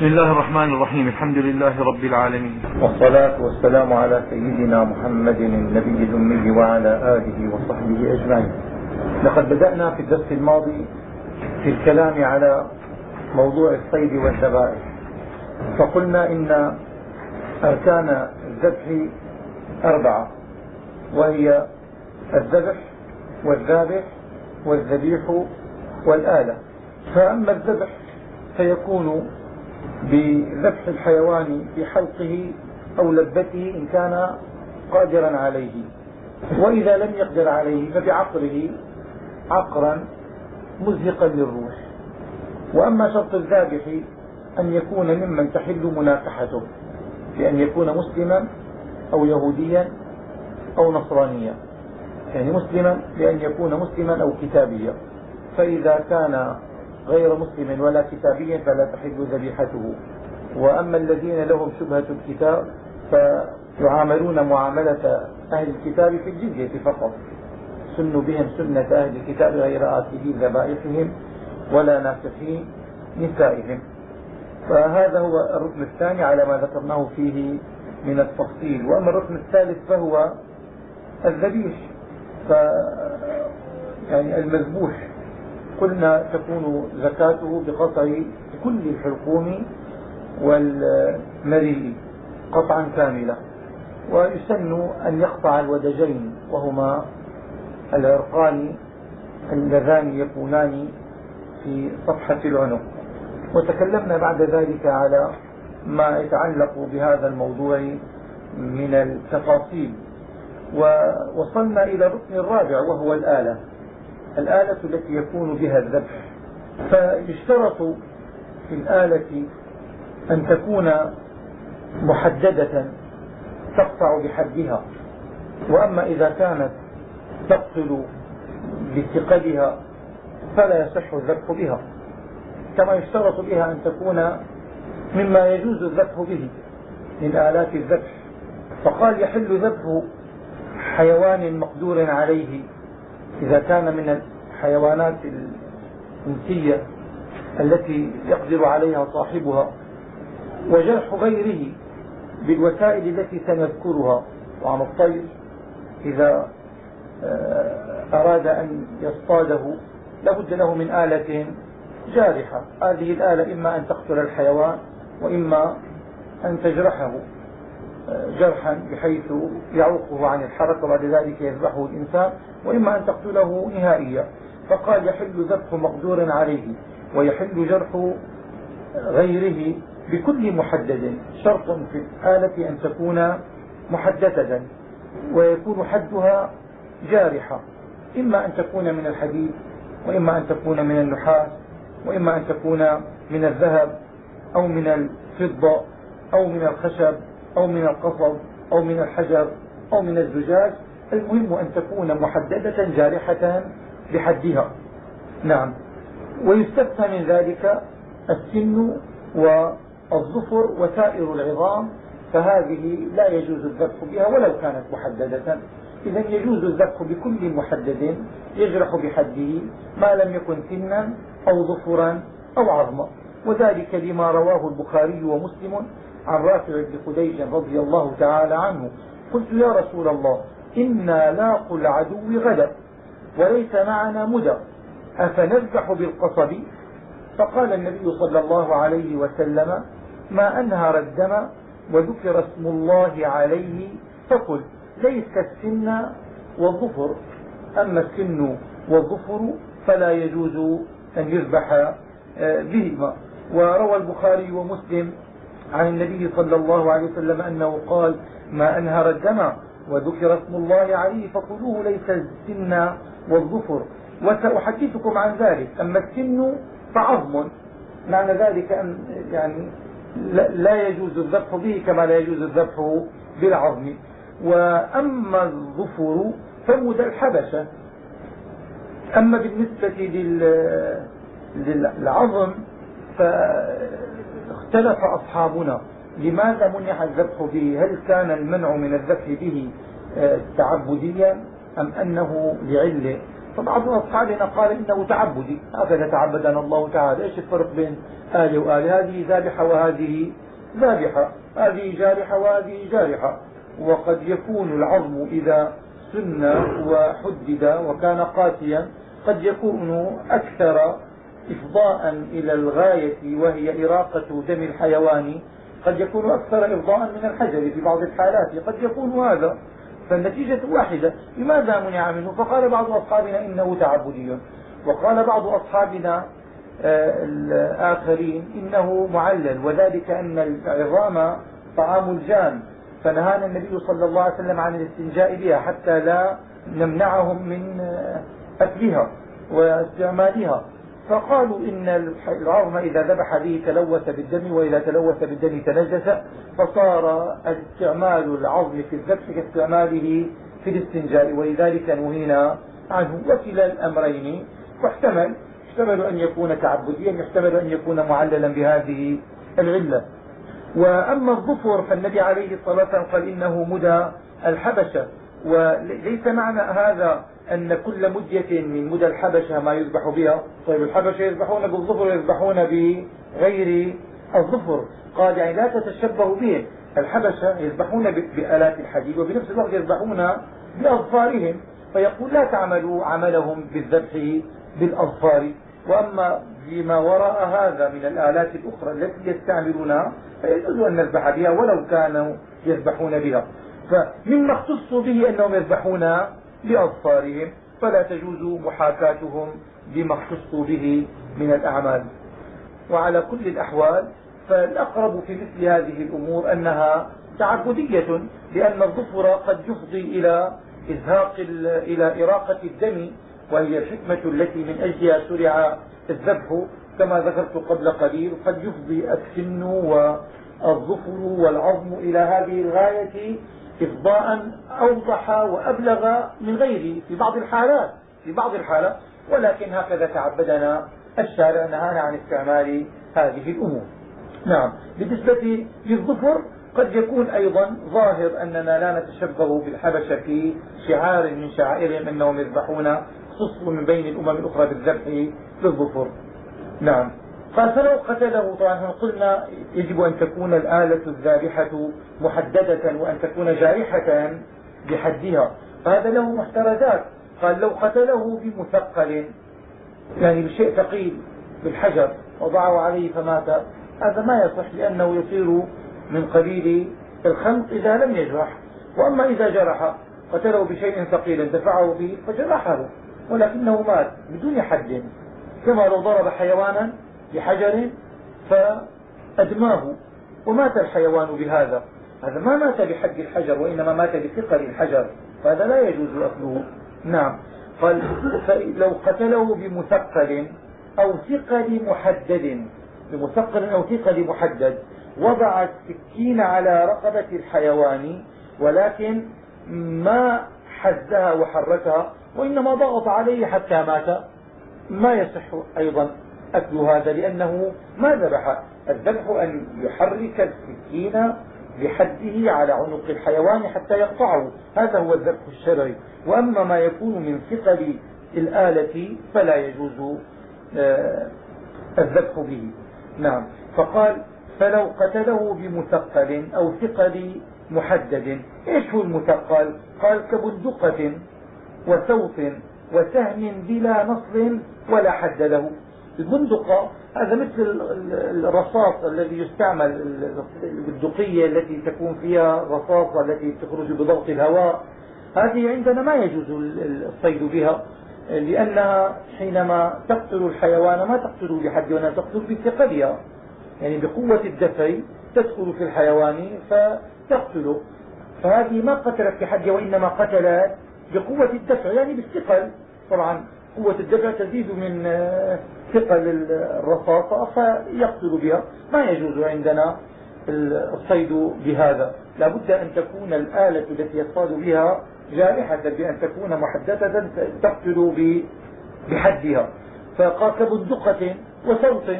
بسم الله الرحمن الرحيم. الحمد لله رب العالمين. والصلاة والسلام على سيدنا محمد النبي الأمي وعلى آله وصحبه أجمعين. لقد بدأنا في الدرس الماضي في الكلام على موضوع الصيد والذبائح فقلنا إن أركان الذبح أربعة وهي الذبح والذابح والذبيح والآلة. فأما الذبح فيكون بذبح الحيوان في حلقه أو لبته إن كان قادرا عليه. وإذا لم يقدر عليه فبعقره عقرا مزهقا للروح. وأما شرط الذابح أن يكون ممن تحل مناكحته بأن يكون مسلما أو يهوديا أو نصرانيا. يعني مسلما بأن يكون مسلما أو كتابيا. فإذا كان غير مسلم ولا كتابيا فلا تحل ذبيحته. وأما الذين لهم شبهة الكتاب فيعاملون معاملة أهل الكتاب في الجزية فقط. سن بهم سنة أهل الكتاب غير آتي ذبائحهم ولا ناسخي نسائهم. فهذا هو الركن الثاني على ما ذكرناه فيه من التفصيل. وأما الركن الثالث فهو الذبيح. ف يعني المذبوح. قلنا تكون زكاته بقطع كل الحلقوم والمريء قطعا كاملا ويسن أن يقطع الودجين وهما العرقان اللذان يكونان في صفحة العنق. وتكلمنا بعد ذلك على ما يتعلق بهذا الموضوع من التفاصيل. ووصلنا إلى الركن الرابع وهو الآلة. الآلة التي يكون بها الذبح. فيشترط في الآلة أن تكون محددة تقطع بحدها. وأما إذا كانت تقتل بثقلها فلا يصح الذبح بها. كما يشترط بها أن تكون مما يجوز الذبح به من آلات الذبح. فقال يحل ذبح حيوان مقدور عليه إذا كان من الحيوانات الإنسية التي يقدر عليها صاحبها وجرح غيره بالوسائل التي سنذكرها وعن الطير إذا آه، أراد أن يصطاده لابد له من آلة جارحة. هذه الآلة إما أن تقتل الحيوان وإما أن تجرحه جرحا بحيث يعوقه عن الحركة وبعد ذلك يذبحه الإنسان. وإما أن تقتله نهائيا. فقال يحل ذبح مقدور عليه ويحل جرح غيره بكل محدد. شرط في الآلة أن تكون محددة ويكون حدها جارحة. إما أن تكون من الحديد وإما أن تكون من النحاس وإما أن تكون من الذهب أو من الفضة أو من الخشب أو من القصب أو من الحجر أو من الزجاج. المهم أن تكون محددة جارحة بحدها. نعم. ويستثنى من ذلك السن والظفر وسائر العظام فهذه لا يجوز الذبح بها ولو كانت محددة. إذا يجوز الذبح بكل محدد يجرح بحده ما لم يكن سنا أو ظفرا أو عظما. وذلك لما رواه البخاري ومسلم عن رافع بن خديج رضي الله تعالى عنه. قلت يا رسول الله إنا لاقوا العدو غدا وليس معنا مدى أفنذبح بالقصب فقال النبي صلى الله عليه وسلم ما أنهر الدم وذكر اسم الله عليه فقل ليس السن والظفر. أما السن والظفر فلا يجوز أن يذبح آه، بهما. وروى البخاري ومسلم عن النبي صلى الله عليه وسلم أنه قال ما أنهر الدم وذكر اسم الله عليه فقلوه ليس السن والظفر. وسأحدثكم عن ذلك. أما السن فعظم. معنى ذلك أن يعني لا يجوز الذبح به كما لا يجوز الذبح بالعظم. وأما الظفر فمد الحبشة. أما بالنسبة للعظم اختلف أصحابنا. لماذا منع الذبح به؟ هل كان المنع من الذبح به آه، تعبديا أم أنه لعلة؟ فبعض أصحابنا قال إنه تعبدي. هكذا تعبدنا الله تعالى. إيش الفرق بين آلة وآلة هذه ذابحة وهذه ذابحة. هذه جارحة وهذه جارحة. وقد يكون العظم إذا سن وحدد وكان قاسيا قد يكون أكثر إفضاء إلى الغاية وهي إراقة دم الحيوان قد يكون أكثر إفضاء من الحجر في بعض الحالات قد يكون هذا. فالنتيجة واحدة. لماذا منع منه؟ فقال بعض أصحابنا إنه تعبدي. وقال بعض أصحابنا آه، الآخرين إنه معلل. وذلك أن العظام طعام الجان. فنهانا النبي صلى الله عليه وسلم عن الاستنجاء بها حتى لا نمنعهم من آه، أكلها وإستعمالها. فقالوا إن العظم إذا ذبح به تلوث بالدم وإذا تلوث بالدم تنجس فصار استعمال العظم في الذبح كاستعماله في الاستنجاء ولذلك نهينا عنه. وكلا الأمرين واحتمل يحتمل أن يكون تعبديا يحتمل أن يكون معللا بهذه العلة. وأما الظفر فالنبي عليه الصلاة والسلام قال إنه مدى الحبشة. وليس معنى هذا أن كل مدية من مدى الحبشة ما يذبح بها. طيب الحبشة يذبحون بالظفر ويذبحون بغير الظفر. قال يعني لا تتشبهوا به. الحبشة يذبحون بآلات الحديد وبنفس الوقت يذبحون بأظفارهم. فيقول لا تعملوا عملهم بالذبح بالأظفار. وأما فيما وراء هذا من الآلات الأخرى التي يستعملونها فيجوز أن نذبح بها ولو كانوا يذبحون بها. فمما اختصوا به أنهم يذبحون بأظفارهم فلا تجوز محاكاتهم بما اختصوا به من الأعمال. وعلى كل الأحوال فالأقرب في مثل هذه الأمور أنها تعبدية لأن الظفر قد يفضي إلى إزهاق إلى إراقة الدم وهي الحكمة التي من أجلها شرع الذبح. كما ذكرت قبل قليل قد يفضي السن والظفر والعظم إلى هذه الغاية إفضاء أوضح وأبلغ من غيره في بعض الحالات في بعض الحالات. ولكن هكذا تعبدنا الشارع نهانا عن استعمال هذه الأمور. نعم. بالنسبة للظفر قد يكون أيضا ظاهر أننا لا نتشبه بالحبشة في شعار من شعائرهم أنهم يذبحون خصوا من بين الأمم الأخرى بالذبح للظفر. نعم. فلو قتله طبعا قلنا يجب أن تكون الآلة الذابحة محددة وأن تكون جارحة بحدها. فهذا له محترزات. قال لو قتله بمثقل يعني بشيء ثقيل بالحجر وضعه عليه فمات. هذا ما يصح لأنه يصير من قبيل الخنق إذا لم يجرح. وأما إذا جرح قتله بشيء ثقيل دفعه به فجرحه ولكنه مات بدون حد. كما لو ضرب حيوانا بحجر فأدماه. ومات الحيوان بهذا. هذا ما مات بحد الحجر وإنما مات بثقل الحجر. فهذا لا يجوز أكله. نعم. قال لو قتله بمثقل أو ثقل محدد بمثقل أو ثقل محدد وضع السكين على رقبة الحيوان ولكن ما حزها وحركها وإنما ضغط عليه حتى مات. ما يصح أيضا. أكل هذا لأنه ما ذبح. الذبح أن يحرك السكين بحده على عنق الحيوان حتى يقطعه. هذا هو الذبح الشرعي. وأما ما يكون من ثقل الآلة فلا يجوز آه، الذبح به. نعم. فقال فلو قتله بمثقل أو ثقل محدد. إيش هو المثقل؟ قال كبندقة وسوف وسهم بلا نصل ولا حد له. البندقة هذا مثل الرصاص الذي يستعمل البندقية التي تكون فيها رصاصة التي تخرج بضغط الهواء. هذه عندنا ما يجوز الصيد بها لأنها حينما تقتل الحيوان ما تقتل بحد وانما تقتل بثقلها. يعني بقوة الدفع تدخل في الحيوان فتقتله. فهذه ما قتلت بحد وإنما قتلت بقوة الدفع يعني بالثقل طبعا. قوة الدفع تزيد من آه، ثقل الرصاصة فيقتل بها. ما يجوز عندنا الصيد بهذا. لا بد أن تكون الآلة التي يصطاد بها جارحة بأن تكون محددة تقتل بحدها. فقال كبندقة وصوت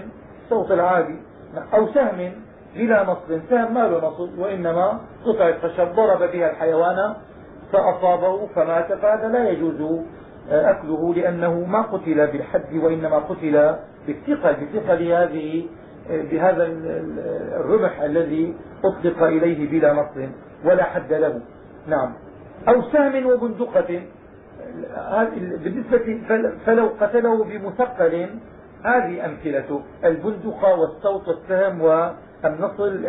صوت العادي أو سهم بلا نصل سهم ما له نصل وإنما قطعة خشب ضرب بها الحيوان فأصابه فمات فهذا لا يجوز أكله لأنه ما قتل بالحد وإنما قتل بالثقل بثقل هذه بهذا الرمح الذي أطلق إليه بلا نص ولا حد له. نعم. أو سهم وبندقة. بالنسبة فلو قتله بمثقل هذه أمثلته البندقة والصوت والسهم والنصل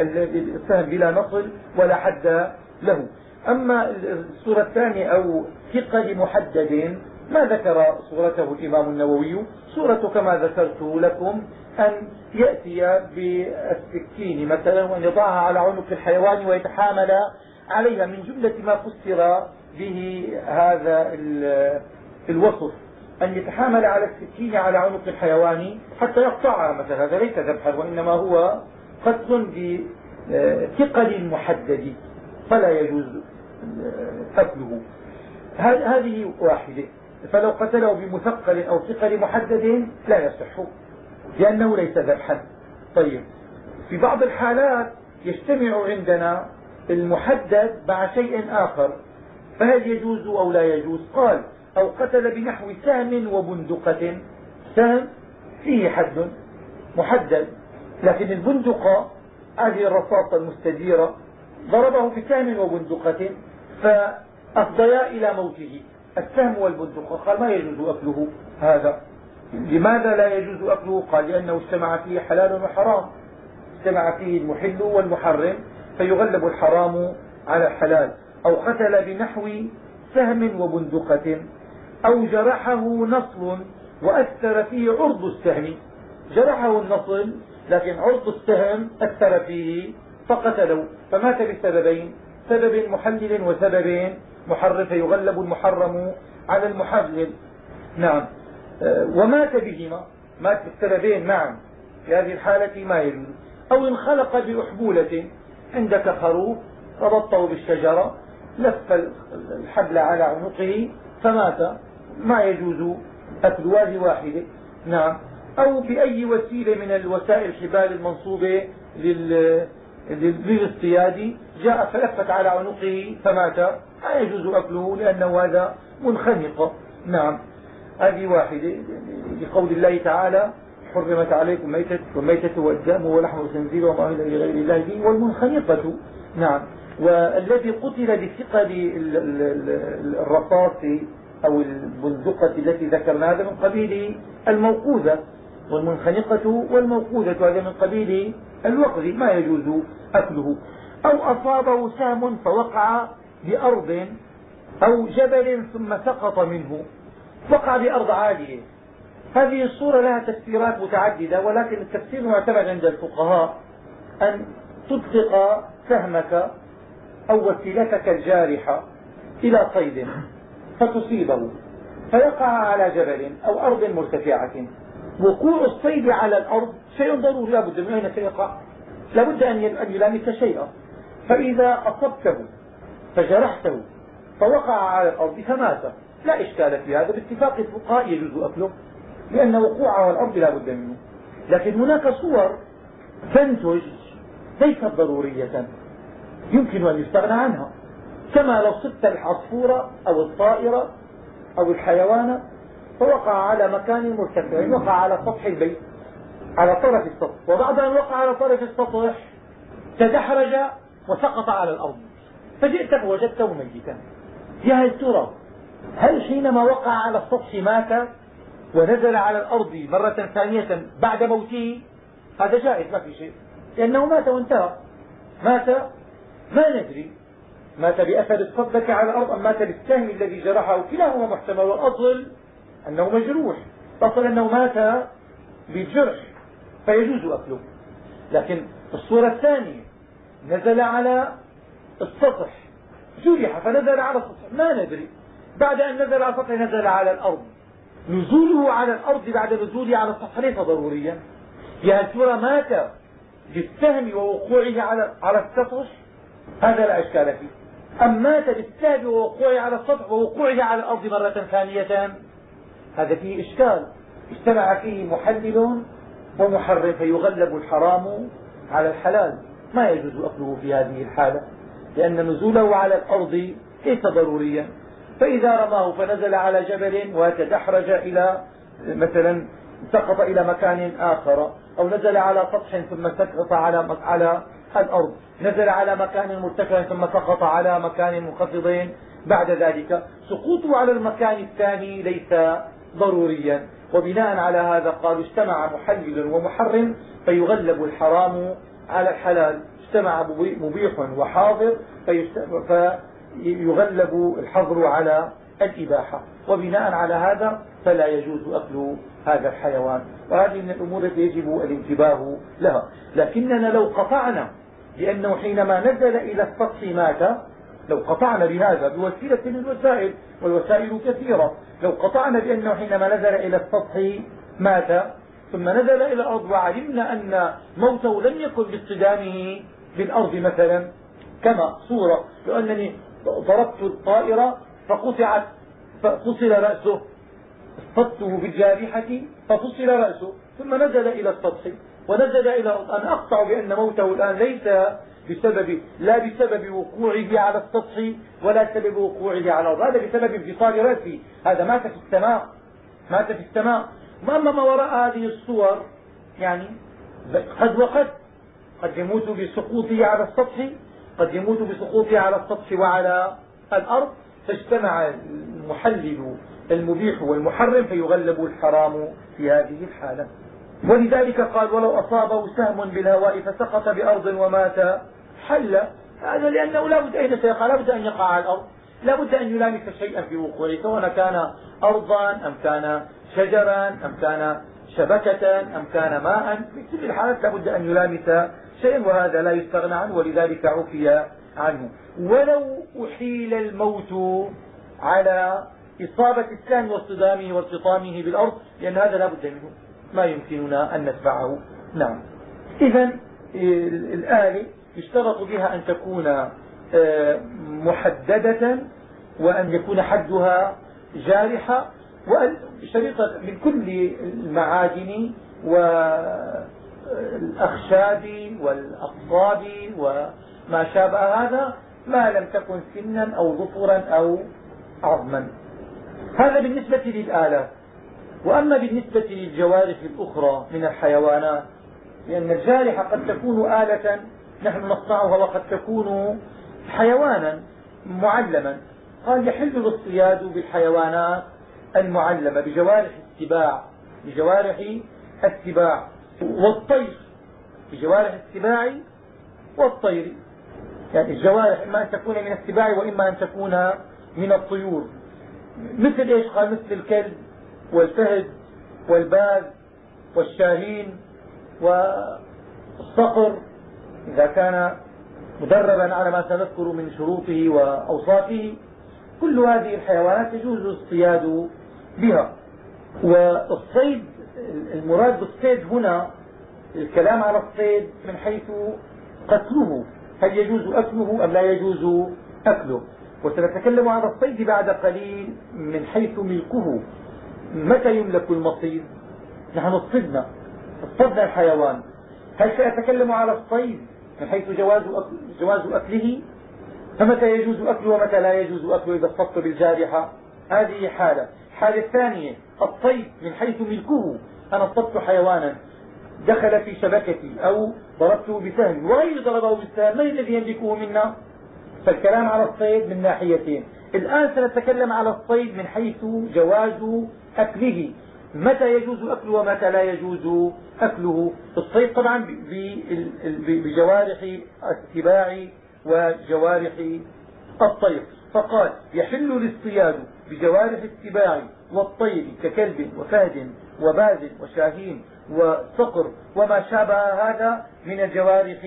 السهم بلا نصل ولا حد له. أما الصورة الثانية أو ثقل محدد ما ذكر صورته الإمام النووي؟ صورة كما ذكرت لكم أن يأتي بالسكين مثلا وأن يضعها على عنق الحيوان ويتحامل عليها من جملة ما فسر به هذا الوصف. أن يتحامل على السكين على عنق الحيوان حتى يقطعها مثلا هذا ليس ذبحا وإنما هو قتل بثقل محدد فلا يجوز قتله. هذه واحدة. فلو قتله بمثقل أو ثقل محدد لا يصح لأنه ليس ذبحا طيب في بعض الحالات يجتمع عندنا المحدد مع شيء آخر فهل يجوز أو لا يجوز؟ قال أو قتل بنحو سهم وبندقة. سهم فيه حد محدد لكن البندقة هذه الرصاصة المستديرة ضربه بسهم وبندقة فأفضيا إلى موته. السهم والبندقة قال ما يجوز أكله هذا؟ لماذا لا يجوز أكله؟ قال لأنه اجتمع فيه حلال وحرام. اجتمع فيه المحل والمحرم فيغلب الحرام على الحلال. أو قتل بنحو سهم وبندقة أو جرحه نصل وأثر فيه عرض السهم. جرحه النصل لكن عرض السهم أثر فيه فقتله. فمات بسببين سبب محلل وسبب محرم فيغلب المحرم على المحلل نعم. آه، ومات بهما مات بالسببين معا في هذه الحالة ما يجوز أو انخلق بأحبولة عندك خروف ربطته بالشجرة لف الحبل على عنقه فمات. ما يجوز أكل هذه واحدة نعم. أو بأي وسيلة من الوسائل الحبال المنصوبة للاصطياد جاء فلفت على عنقه فمات. لا يجوز أكله لأنه هذا منخنق. نعم. هذه واحدة. لقول الله تعالى حرمت عليكم ميتة والميتة والدم ولحم الخنزير وما أهل لغير الله به والمنخنقة. نعم. والذي قتل بثقل الرصاص أو البندقة التي ذكرنا هذا من قبيل الموقوذة. والمنخنقة والموقوذة هذا من قبيل الوقذ ما يجوز أكله. أو أصابه سهم فوقع بأرض أو جبل ثم سقط منه. وقع بأرض عالية. هذه الصورة لها تفسيرات متعددة ولكن التفسير المعتمد عند الفقهاء أن تطلق سهمك أو وسيلتك الجارحة إلى صيد فتصيبه. فيقع على جبل أو أرض مرتفعة. وقوع الصيد على الأرض شيء ضروري لا بد من أين سيقع لا بد أن يلامس شيئا. فإذا أصبته فجرحته. فوقع على الأرض فمات. لا إشكال في هذا باتفاق الفقهاء يجوز أكله لأن وقوعه على الأرض لا بد منه. لكن هناك صور تنتج ليست ضرورية. يمكن أن يستغنى عنها. كما لو صدت العصفورة أو الطائرة أو الحيوان فوقع على مكان مرتفع وقع على سطح البيت على طرف السطح. وبعد أن وقع على طرف السطح تدحرج وسقط على الأرض. فجئت فوجدته ميتا. يا هل ترى؟ هل حينما وقع على السطح مات ونزل على الأرض مرة ثانية بعد موته؟ هذا جائز ما في شيء. لأنه مات وانتهى. مات ما ندري. مات بأثر الصدة على الأرض أم مات بالسهم الذي جرحه كلاهما محتمل. والأصل أنه مجروح. الأصل أنه مات بالجرح فيجوز أكله. لكن الصورة الثانية نزل على السطح جرح فنزل على السطح ما ندري. بعد أن نزل على السطح نزل على الأرض. نزوله على الأرض بعد نزوله على السطح ليس ضروريا يا ترى مات بالسهم ووقوعه على على السطح. هذا لا إشكال فيه. أم مات بالسهم ووقوعه على السطح ووقوعه على الأرض مرة ثانية؟ هذا فيه إشكال. اجتمع فيه محلل ومحرم فيغلب الحرام على الحلال. ما يجوز أكله في هذه الحالة. لأن نزوله على الأرض ليس ضروريا. فإذا رماه فنزل على جبل وتدحرج إلى مثلا سقط إلى مكان آخر أو نزل على سطح ثم سقط على على الأرض. نزل على مكان مرتفع ثم سقط على مكان منخفض بعد ذلك. سقوطه على المكان الثاني ليس ضروريا. وبناء على هذا قالوا اجتمع محلل ومحرم فيغلب الحرام على الحلال. اجتمع مبيح وحاضر فيغلب الحظر على الإباحة. وبناء على هذا فلا يجوز أكل هذا الحيوان. وهذه من الأمور التي يجب الانتباه لها. لكننا لو قطعنا لأنه حينما نزل إلى السطح مات. لو قطعنا بهذا بوسيلة من الوسائل والوسائل كثيرة. لو قطعنا بأنه حينما نزل إلى السطح مات. ثم نزل إلى الأرض وعلمنا أن موته لم يكن باصطدامه بالأرض مثلا كما صورة لو أنني ضربت الطائرة فقطعت ففصل رأسه اصطدته بالجارحة ففصل رأسه ثم نزل إلى السطح ونزل إلى الأرض أنا أقطع بأن موته الآن ليس بسبب لا بسبب وقوعه على السطح ولا سبب وقوعه على الأرض. هذا بسبب انفصال راسه هذا مات في السماء. مات في السماء. وأما ما وراء هذه الصور يعني قد وقد قد يموت بسقوطه على السطح قد يموت بسقوطه على السطح وعلى الأرض فاجتمع المحلل المبيح والمحرم فيغلب الحرام في هذه الحالة. ولذلك قال ولو أصابه سهم بالهواء فسقط بأرض ومات حل. هذا لأنه لا بد أين سيقع؟ لا بد أن يقع على الأرض. لا بد أن يلامس شيئا في وقوعه سواء كان أرضا أم كان شجرا أم كان شبكة أم كان ماء. في كل الحالات لا بد أن يلامس شيئا وهذا لا يستغنى عنه ولذلك عفي عنه. ولو أحيل الموت على إصابة السهم واصطدامه والتطامه بالأرض لأن هذا لا بد منه. ما يمكننا أن نتبعه. نعم. إذا الآلة يشترط بها أن تكون آه، محددة وأن يكون حدها جارحة. شريطة من كل المعادن والأخشاب والأقصاب وما شابه هذا ما لم تكن سنا أو ظفرا أو عظما. هذا بالنسبة للآلات. وأما بالنسبة للجوارح الأخرى من الحيوانات لأن الجارحة قد تكون آلة نحن نصنعها وقد تكون حيوانا معلما. قال يحل الاصطياد بالحيوانات المعلمة بجوارح السباع بجوارح السباع. والطير بجوارح السباع والطير. يعني الجوارح إما أن تكون من السباع وإما أن تكون من الطيور. مثل إيش؟ قال مثل الكلب والفهد والباز والشاهين والصقر إذا كان مدربا على ما سنذكر من شروطه وأوصافه كل هذه الحيوانات يجوز الاصطياد بها. والصيد المراد بالصيد هنا الكلام على الصيد من حيث قتله هل يجوز أكله أم لا يجوز أكله؟ وسنتكلم عن الصيد بعد قليل من حيث ملكه. متى يملك المصيد؟ نحن اصطدنا اصطدنا الحيوان. هل سأتكلم على الصيد من حيث جواز جواز أكله؟ فمتى يجوز أكله ومتى لا يجوز أكله إذا اصطدت بالجارحة؟ هذه حالة. الحالة الثانية الصيد من حيث ملكه. أنا اصطدت حيوانا دخل في شبكتي أو ضربته بسهم وغير ضربه بالسهم من الذي يملكه منا؟ فالكلام على الصيد من ناحيتين. الآن سنتكلم على الصيد من حيث جواز أكله. متى يجوز أكله ومتى لا يجوز أكله؟ الصيد طبعا بجوارح السباع وجوارح الطير. فقال يحل الاصطياد بجوارح السباع والطير ككلب وفهد وباز وشاهين وصقر وما شابه هذا من الجوارح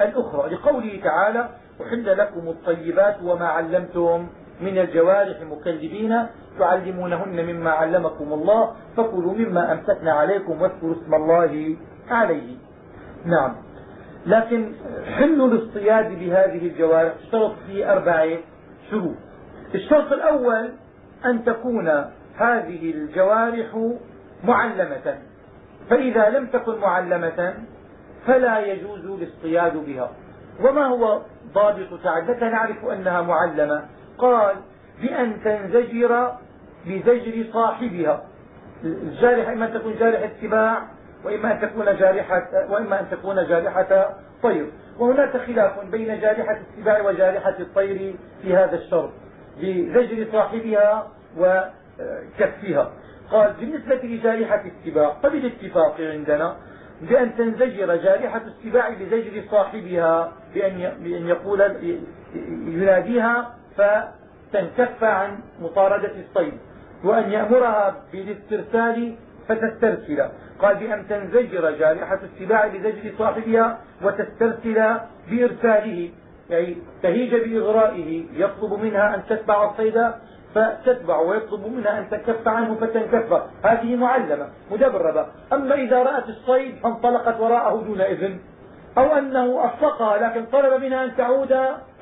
الأخرى. لقوله تعالى أحل لكم الطيبات وما علمتم من الجوارح مكذبين تعلمونهن مما علمكم الله فكلوا مما أمسكنا عليكم واذكروا اسم الله عليه. نعم. لكن حل الاصطياد بهذه الجوارح اشترط فيه أربعة شروط. الشرط الأول أن تكون هذه الجوارح معلمة. فإذا لم تكن معلمة فلا يجوز الاصطياد بها. وما هو ضابط تعد نعرف أنها معلمة. قال بأن تنزجر بزجر صاحبها. الجارحة إما أن تكون جارحة سباع وإما أن تكون جارحة وإما أن تكون جارحة طير. وهناك خلاف بين جارحة السباع وجارحة الطير في هذا الشرط بزجر صاحبها وكفها قال بالنسبة لجارحة السباع فبالاتفاق عندنا بأن تنزجر جارحة السباع بزجر صاحبها بأن يقول يناديها فتنكف عن مطاردة الصيد وأن يأمرها بالاسترسال فتسترسل. قال بأن تنزجر جارحة السباع بزجر صاحبها وتسترسل بإرساله يعني تهيج بإغرائه يطلب منها أن تتبع الصيد فتتبع ويطلب منها أن تكف عنه فتنكف هذه معلمة مدبربة. أما إذا رأت الصيد فانطلقت وراءه دون إذن. أو أنه أطلقها لكن طلب منها أن تعود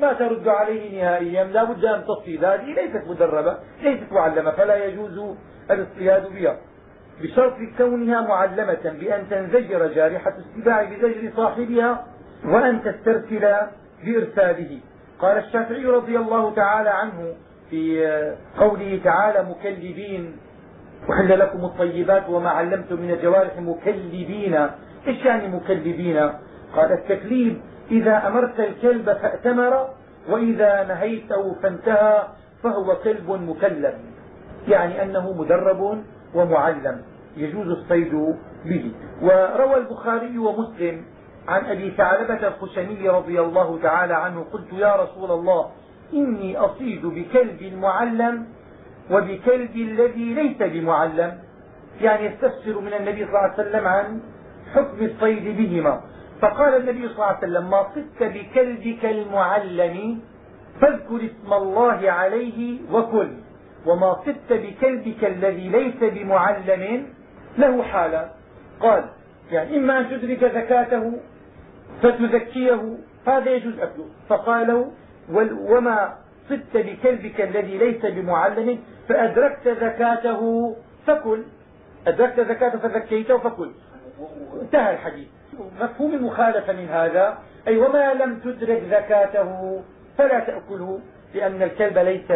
ما ترد عليه نهائيا. لا بد أن تصيد. هذه ليست مدربة ليست معلمة فلا يجوز الاصطياد بها. بشرط كونها معلمة بأن تنزجر جارحة السباع بزجر صاحبها وأن تسترسل بإرساله. قال الشافعي رضي الله تعالى عنه في قوله تعالى مكلبين وحل لكم الطيبات وما علمتم من الجوارح مكلبين. إيش يعني مكلبين؟ قال التكليب إذا أمرت الكلب فأتمر وإذا نهيته فانتهى فهو كلب مكلب. يعني أنه مدرب ومعلم يجوز الصيد به. وروى البخاري ومسلم عن أبي ثعلبة الخشني رضي الله تعالى عنه قلت يا رسول الله إني أصيد بكلب معلم وبكلب الذي ليس بمعلم يعني يستفسر من النبي صلى الله عليه وسلم عن حكم الصيد بهما. فقال النبي صلى الله عليه وسلم ما صدت بكلبك المعلم فاذكر اسم الله عليه وكل وما صدت بكلبك الذي ليس بمعلم له حالة قال يعني إما أن تدرك زكاته فتزكيه هذا يجوز أكله. فقال له وما صدت بكلبك الذي ليس بمعلم فأدركت زكاته فكل. أدركت زكاته فزكيته فكل. انتهى الحديث. مفهوم المخالفة من هذا أي وما لم تدرك زكاته فلا تأكله لأن الكلب ليس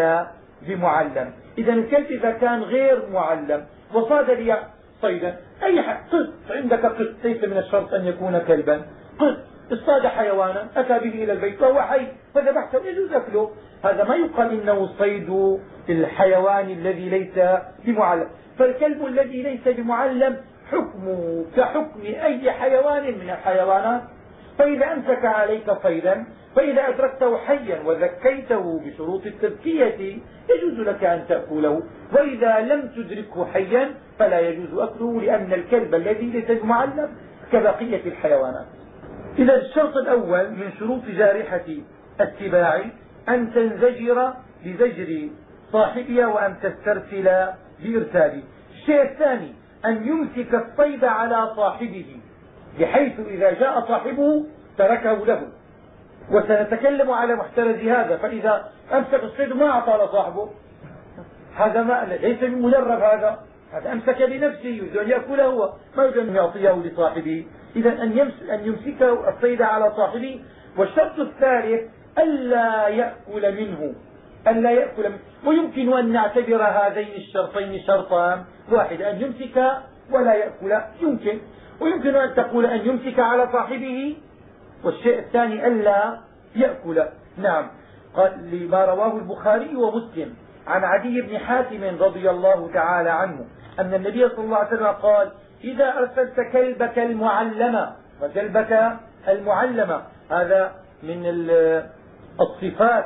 بمعلم. إذا الكلب إذا كان غير معلم وصاد لي صيدا أي قط. عندك قط. ليس من الشرط أن يكون كلبا. قط. اصطاد حيوانا أتى به إلى البيت وهو حي فذبحته. يجوز أكله. هذا ما يقال إنه صيد الحيوان الذي ليس بمعلم. فالكلب الذي ليس بمعلم حكمه كحكم أي حيوان من الحيوانات. فإذا أمسك عليك صيدا فإذا أدركته حيا وذكيته بشروط التزكية يجوز لك أن تأكله. وإذا لم تدركه حيا فلا يجوز أكله لأن الكلب الذي ليس بمعلم كبقية الحيوانات. إذا الشرط الأول من شروط جارحة السباع أن تنزجر بزجر صاحبها وأن تسترسل بإرساله الشيء الثاني أن يمسك الصيد على صاحبه بحيث إذا جاء صاحبه تركه له. وسنتكلم على محترز هذا فإذا أمسك الصيد ما أعطى لصاحبه. هذا ما ليس بمجرب هذا. هذا أمسك بنفسه يريد أن يأكل هو ما يريد أن يعطيه لصاحبه. إذا أن, يمسك الصيد على صاحبه. والشرط الثالث ألا يأكل منه. ألا يأكل منه. ويمكن أن نعتبر هذين الشرطين شرطان واحد أن يمسك ولا يأكل. يمكن. ويمكن أن تقول أن يمسك على صاحبه. والشيء الثاني ألا يأكل. نعم. قال لما رواه البخاري ومسلم عن عدي بن حاتم رضي الله تعالى عنه أن النبي صلى الله عليه وسلم قال إذا أرسلت كلبك المعلمة وكلبك المعلمة. هذا من الصفات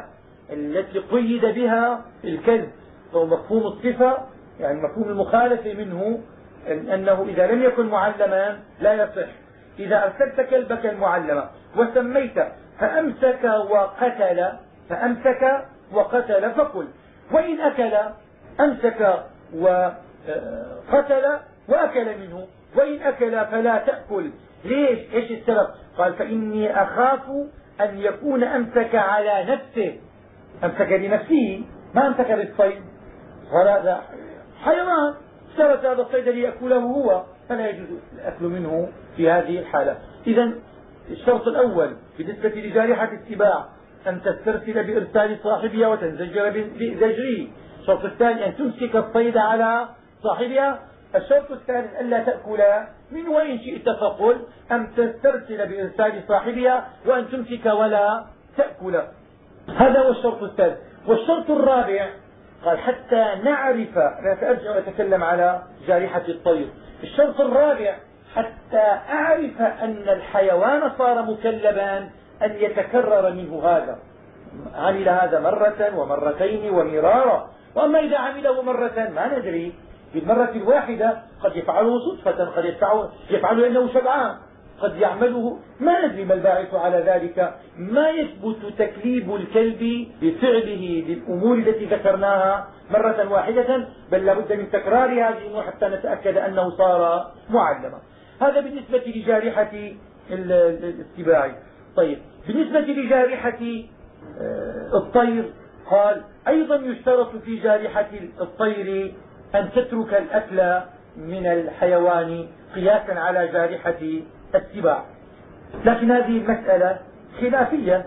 التي قيد بها الكلب فهو مفهوم الصفة يعني مفهوم المخالفة منه أنه إذا لم يكن معلما لا يصح. إذا أرسلت كلبك المعلمة وسميت فأمسك وقتل فأمسك وقتل فكل وإن أكل أمسك وقتل وأكل منه وإن أكل فلا تأكل. ليش؟ إيش السبب؟ قال فإني أخاف أن يكون أمسك على نفسه. أمسك بنفسه ما أمسك بالصيد. قال هذا حيوان. اشترط هذا الصيد ليأكله هو فلا يجوز الأكل منه في هذه الحالة. إذا الشرط الأول بالنسبة لجارحة السباع أن تسترسل بإرسال صاحبها وتنزجر بزجره الشرط الثاني أن تمسك الصيد على صاحبها الشرط الثالث ألا تأكل من وإن شئت فقل أم تسترسل بإرسال صاحبها وأن تمسك ولا تأكل. هذا هو الشرط الثالث. والشرط الرابع قال حتى نعرف أنا سأرجع وأتكلم على جارحة الطير. الشرط الرابع حتى أعرف أن الحيوان صار مكلبا أن يتكرر منه هذا. عمل هذا مرة ومرتين ومرارا. وأما إذا عمله مرة ما ندري. في المرة الواحدة قد يفعله صدفة قد يفعله, يفعله لأنه شبعان. قد يعمله. ما ندري ما الباعث على ذلك. ما يثبت تكليب الكلب بفعله للأمور التي ذكرناها مرة واحدة بل لابد من تكرار هذه الأمور حتى نتأكد أنه صار معلما. هذا بالنسبة لجارحة الاتباع. طيب بالنسبة لجارحة آه، الطير قال أيضا يشترط في جارحة الطير أن تترك الأكل من الحيوان قياسا على جارحة السباع لكن هذه المسألة خلافية.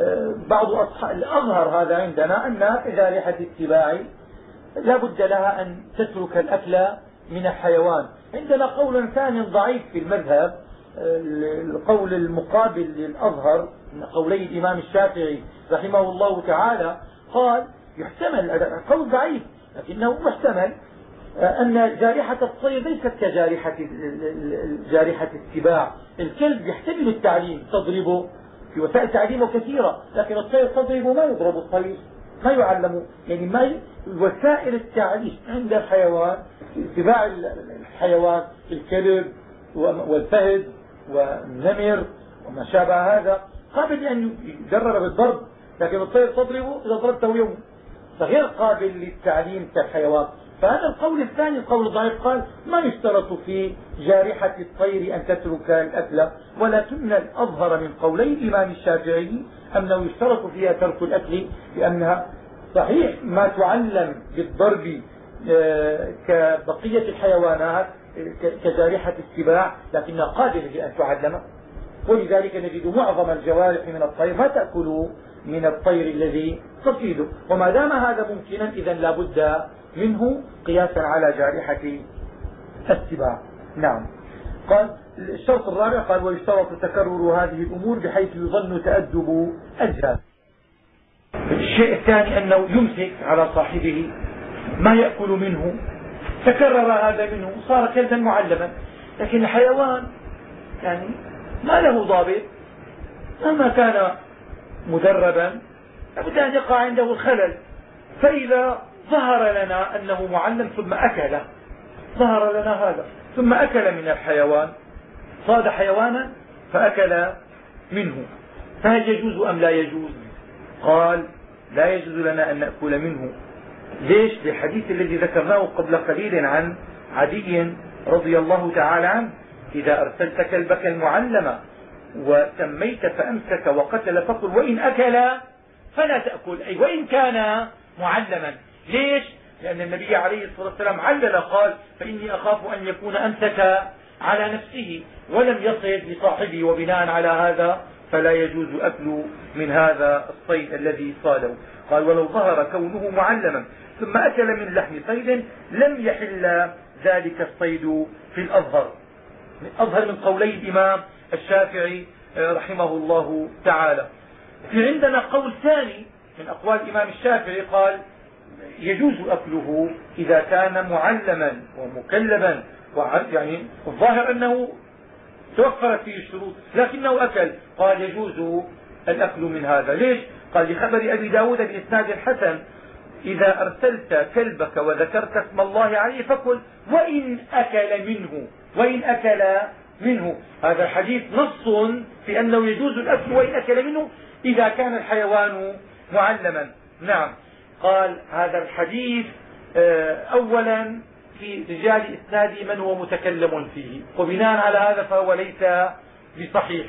آه، بعض الأظهر هذا عندنا أن جارحة السباع لا بد لها أن تترك الأكل من الحيوان. عندنا قول ثاني ضعيف في المذهب آه، القول المقابل للأظهر من قولي الإمام الشافعي رحمه الله تعالى قال يحتمل قول ضعيف لكنه محتمل. أن جارحة الصيد ليست كجارحة جارحة السباع الكلب يحتمل التعليم تضربه. في وسائل تعليمه كثيرة لكن الصيد تضربه ما يضرب الصيد ما يعلم. يعني ما وسائل التعليم عند الحيوان اتباع الحيوان الكلب والفهد والنمر وما شابه هذا قابل أن يدرب بالضرب. لكن الصيد تضربه إذا ضربته يوم. فغير قابل للتعليم كالحيوان. فهذا القول الثاني القول الضعيف قال ما يشترط في جارحة الطير أن تترك الأكل ولكن الأظهر من قولي الإمام الشافعي أنه يشترط فيها ترك الأكل لأنها صحيح ما تعلم بالضرب آه، كبقية الحيوانات كجارحة السباع لكنها قادرة لأن تعلم ولذلك نجد معظم الجوارح من الطير ما تأكل من الطير الذي تصيده وما دام هذا ممكنا إذا لا بد منه قياسا على جارحة السباع. نعم. قال الشرط الرابع قال ويشترط تكرر هذه الأمور بحيث يظن تأدب الجهاز الشيء الثاني أنه يمسك على صاحبه ما يأكل منه. تكرر هذا منه صار كلبا معلما. لكن الحيوان يعني ما له ضابط. مهما كان مدربا لابد أن يقع عنده الخلل. فإذا ظهر لنا أنه معلم ثم أكل ظهر لنا هذا ثم أكل من الحيوان. صاد حيوانا فأكل منه. فهل يجوز أم لا يجوز؟ قال لا يجوز لنا أن نأكل منه. ليش؟ للحديث الذي ذكرناه قبل قليل عن عدي رضي الله تعالى عنه إذا أرسلت كلبك المعلم وسميت فأمسك وقتل فقل وإن أكل فلا تأكل. أي وإن كان معلما. ليش؟ لأن النبي عليه الصلاة والسلام علل قال فإني أخاف أن يكون أمسك على نفسه ولم يصيد لصاحبه وبناء على هذا فلا يجوز أكل من هذا الصيد الذي صاده قال ولو ظهر كونه معلما ثم أكل من لحم صيد لم يحل ذلك الصيد في الأظهر. أظهر من قولي الإمام الشافعي رحمه الله تعالى. في عندنا قول ثاني من أقوال الإمام الشافعي قال يجوز أكله إذا كان معلما ومكلبا يعني الظاهر أنه توفرت فيه الشروط لكنه أكل. قال يجوز الأكل من هذا. ليش؟ قال لخبر أبي ب داود بإسناد الحسن إذا أرسلت كلبك وذكرت اسم الله عليه فكل وإن أكل منه وإن أكل منه. هذا الحديث نص في أنه يجوز الأكل وإن أكل منه إذا كان الحيوان معلما. نعم. قال هذا الحديث آه، أولا في رجال إسناد من هو متكلم فيه. وبناء على هذا فهو ليس بصحيح.